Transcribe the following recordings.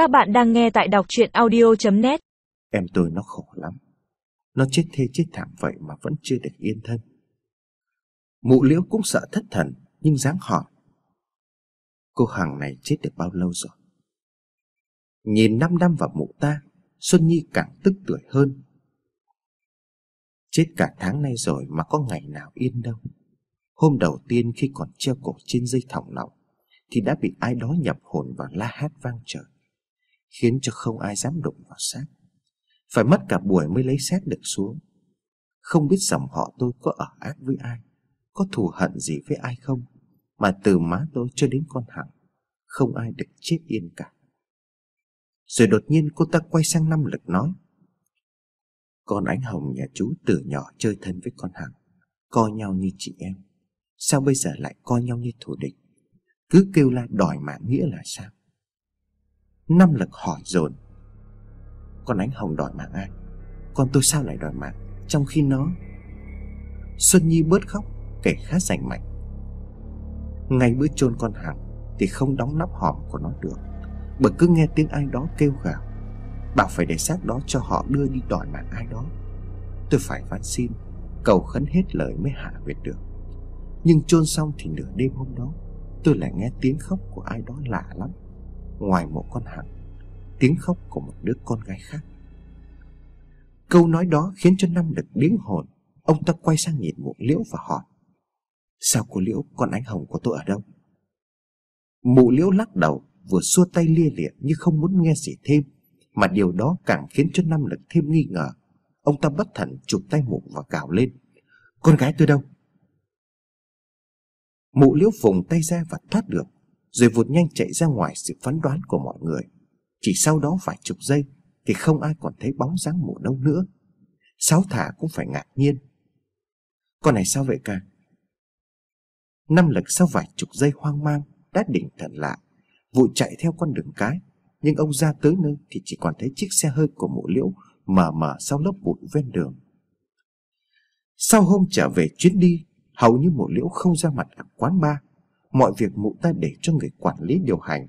Các bạn đang nghe tại đọc chuyện audio.net Em tôi nó khổ lắm. Nó chết thê chết thảm vậy mà vẫn chưa được yên thân. Mụ liễu cũng sợ thất thần, Nhưng dáng hỏi. Cô hàng này chết được bao lâu rồi? Nhìn năm năm vào mụ ta, Xuân Nhi càng tức tuổi hơn. Chết cả tháng nay rồi mà có ngày nào yên đâu. Hôm đầu tiên khi còn treo cổ trên dây thòng lọng, Thì đã bị ai đó nhập hồn vào la hát vang trời. Khiến cho không ai dám đụng vào xác. Phải mất cả buổi mới lấy xác được xuống. Không biết dòng họ tôi có ở ác với ai, Có thù hận gì với ai không, Mà từ má tôi cho đến con Hằng Không ai được chết yên cả. Rồi đột nhiên cô ta quay sang năm lực nói, Con ánh hồng nhà chú từ nhỏ chơi thân với con Hằng, Coi nhau như chị em, Sao bây giờ lại coi nhau như thù địch? Cứ kêu la đòi mạng nghĩa là sao? Năm lực hỏi dồn. Con ánh hồng đòi mạng ai? Con tôi sao lại đòi mạng Trong khi nó? Xuân Nhi bớt khóc kể khá rành mạch. Ngay bữa chôn con Hằng Thì không đóng nắp hòm của nó được, Bởi cứ nghe tiếng ai đó kêu gào, Bảo phải để xác đó cho họ đưa đi đòi mạng ai đó. Tôi phải van xin, Cầu khấn hết lời mới hạ huyệt được. Nhưng chôn xong thì nửa đêm hôm đó, Tôi lại nghe tiếng khóc của ai đó lạ lắm. Ngoài mộ con Hằng Tiếng khóc của một đứa con gái khác. Câu nói đó khiến cho Năm được điếng hồn, Ông ta quay sang nhìn mụ liễu và hỏi, Sao cô liễu, con ánh hồng của tôi ở đâu? Mụ liễu lắc đầu, Vừa xua tay lia lịa như không muốn nghe gì thêm, Mà điều đó càng khiến cho Năm lực thêm nghi ngờ. Ông ta bất thần chụp tay mụ và cào lên, Con gái tôi đâu? Mụ liễu vùng tay ra và thoát được. Rồi vụt nhanh chạy ra ngoài sự phán đoán của mọi người. Chỉ sau đó vài chục giây Thì không ai còn thấy bóng dáng mụ đâu nữa. Sáu thả cũng phải ngạc nhiên. Con này sao vậy cả? Năm lực sau vài chục giây hoang mang, Đã định thần lại. Vụ chạy theo con đường cái, Nhưng ông ra tới nơi thì chỉ còn thấy chiếc xe hơi của mụ liễu Mờ mờ sau lớp bụi ven đường. Sau hôm trở về chuyến đi, Hầu như mụ liễu không ra mặt ở quán bar. Mọi việc mụ ta để cho người quản lý điều hành.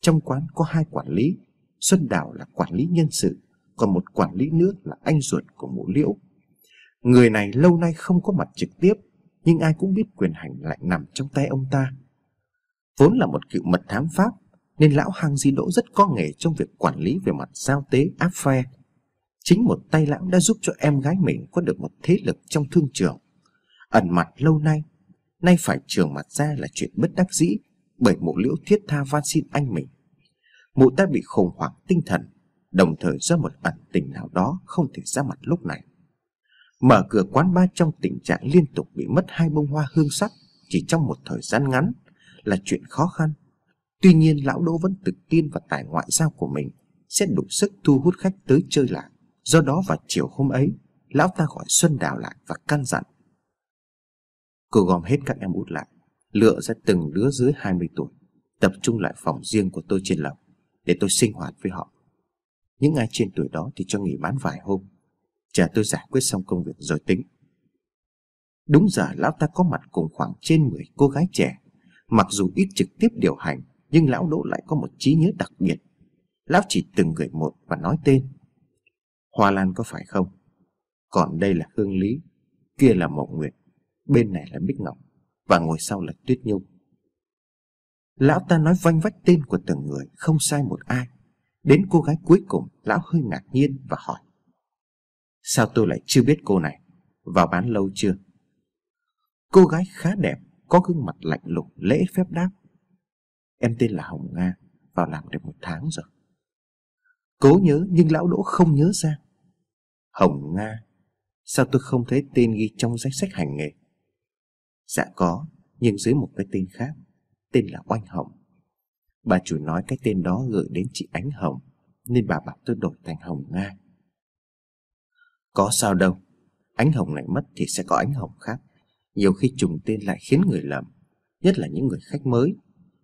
Trong quán có hai quản lý, Xuân Đào là quản lý nhân sự, Còn một quản lý nữa là anh ruột của mụ liễu. Người này lâu nay không có mặt trực tiếp, Nhưng ai cũng biết quyền hành lại nằm trong tay ông ta. Vốn là một cựu mật thám pháp, Nên lão Hang Di Đỗ rất có nghề trong việc quản lý về mặt giao tế, áp phe. Chính một tay lão đã giúp cho em gái mình có được một thế lực trong thương trường. Ẩn mặt lâu nay Nay phải trường mặt ra là chuyện bất đắc dĩ Bởi mụ liễu thiết tha van xin anh mình. Mụ ta bị khủng hoảng tinh thần, Đồng thời do một ẩn tình nào đó Không thể ra mặt lúc này. Mở cửa quán bar trong tình trạng liên tục bị mất hai bông hoa hương sắc Chỉ trong một thời gian ngắn Là chuyện khó khăn. Tuy nhiên lão Đỗ vẫn tự tin vào tài ngoại giao của mình Sẽ đủ sức thu hút khách tới chơi lại Do đó vào chiều hôm ấy, Lão ta gọi Xuân Đào lại và căn dặn. Cô gom hết các em út lại. Lựa ra từng đứa dưới 20 tuổi. Tập trung lại phòng riêng của tôi trên lầu, Để tôi sinh hoạt với họ. Những ai trên tuổi đó thì cho nghỉ bán vài hôm. Chờ tôi giải quyết xong công việc rồi tính. Đúng giờ, lão ta có mặt cùng khoảng trên 10 cô gái trẻ. Mặc dù ít trực tiếp điều hành, Nhưng lão Đỗ lại có một trí nhớ đặc biệt. Lão chỉ từng người một và nói tên. Hoa Lan có phải không? Còn đây là Hương Lý, Kia là Mộng Nguyệt. Bên này là Bích Ngọc, Và ngồi sau là Tuyết Nhung. Lão ta nói vanh vách tên của từng người, Không sai một ai. Đến cô gái cuối cùng, Lão hơi ngạc nhiên và hỏi, Sao tôi lại chưa biết cô này? Vào bán lâu chưa? Cô gái khá đẹp, Có gương mặt lạnh lùng, lễ phép đáp, Em tên là Hồng Nga, Vào làm được một tháng rồi. Cố nhớ, nhưng lão đỗ không nhớ ra. Hồng Nga, Sao tôi không thấy tên ghi trong danh sách hành nghề? Dạ có, Nhưng dưới một cái tên khác, Tên là Oanh Hồng. Bà chủ nói cái tên đó gửi đến chị Ánh Hồng, Nên bà bảo tôi đổi thành Hồng Nga. Có sao đâu, Ánh Hồng này mất thì sẽ có Ánh Hồng khác. Nhiều khi trùng tên lại khiến người lầm, Nhất là những người khách mới.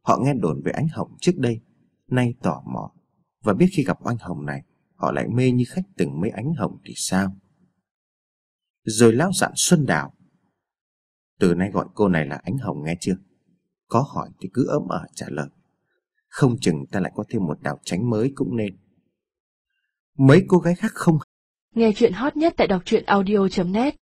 Họ nghe đồn về Ánh Hồng trước đây, Nay tò mò, Và biết khi gặp Oanh Hồng này, Họ lại mê như khách từng mấy Ánh Hồng thì sao? Rồi lão dặn Xuân Đào từ nay gọi cô này là Ánh Hồng nghe chưa? Có hỏi thì cứ ấm ở trả lời. Không chừng ta lại có thêm một đảo tránh mới cũng nên. Mấy cô gái khác không Nghe chuyện hot nhất tại đọc truyện audio.net